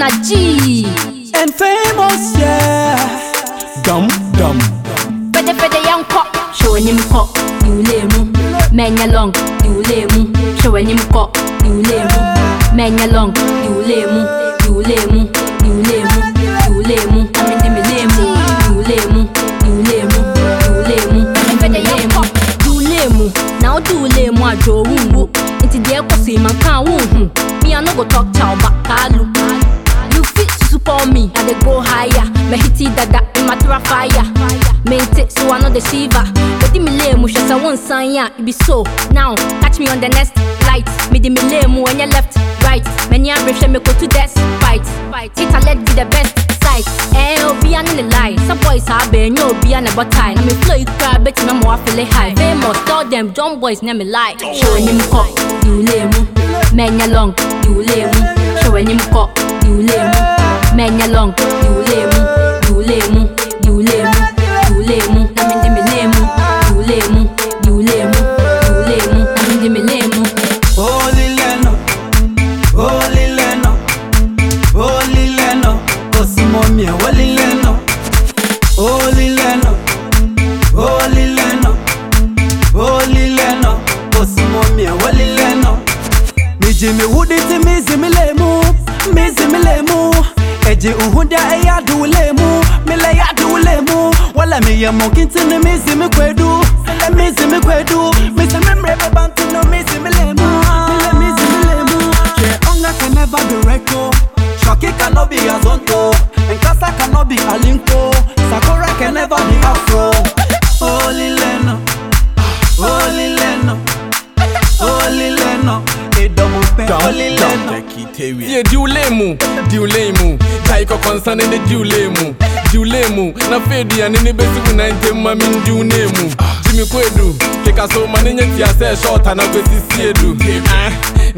na G. And famous, yeah. Dum dum. Pede pede young pop. Show him pop. You lame. Menya long. You lame. Show him pop. You lame. Menya long. You lame. You lame. You lame. You lame. i mean, in the lame. You lame. You lame. You lame. Pede young pop. You lame. Now do lame. I draw. Nti deɛ kɔ so yi ma nka a wohu mia no go talk chow bakalu they go higher. Me hit it that in my throw fire. Mint it so I know the shiva. But me lay mu shasa one sign ya. It be so now. Catch me on the next light. Me di me lay mu when you left right. Many a am me go to death fight. Fight. It I let be the best sight. Eh, be an the lie. Some boys are be no be an about time. I am me flow you cry, bet me more feel it high. Famous, tell them dumb boys name me lie. Show him cock, you lay mu. Many long, you lay mu. Show him cock. mie wali leno Oli leno Oli leno Oli leno Osimo mie wali leno Miji mi wudi ti mizi mi lemu Mizi mi lemu Eji uhunda e yadu lemu Mile yadu lemu Wala mi ya mokinti ni mizi mi kwedu Sele mizi mi kwedu Mizi mi mrebe bantu no mizi mi lemu Mile mizi mi lemu Che onga can never be record Shoki cannot be a zonto Because I cannot be Alinko Sakura can never be Afro Holy Leno Holy Leno Holy Leno Yeah, diulemu, diulemu Taiko concern in the diulemu Diulemu, na fedi and in the best when I tell my min diulemu Jimmy Kwedu, take us home and in your short and I'll be see you.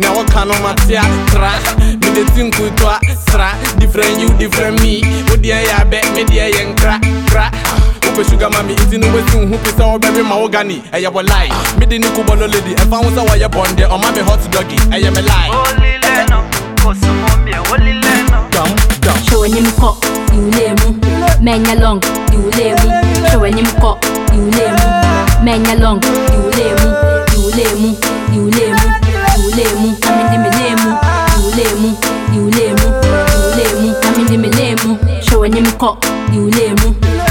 Now I can on my tia tra. Me the think we twa sra. Different you, different me. What the I bet me the young crack crack. Upe sugar mami, iti no wesu hu pisa o baby ma ogani. Eya bo lie. Me the niku bolo lady. Efa wonsa wa ya bonde. O mami hot doggy. Eya me lie. Holy leno. Kosumo mi holy leno. Dumb dumb. Show You lay mu. Menya long. You lay mu. Show him cock. You lay mu. Menya long. mkọ dị ule emu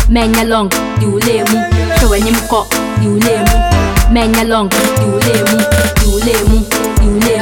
menya long dị ule emu chewenye mkọ You ule emu menya long dị ule emu you ule emu dị ule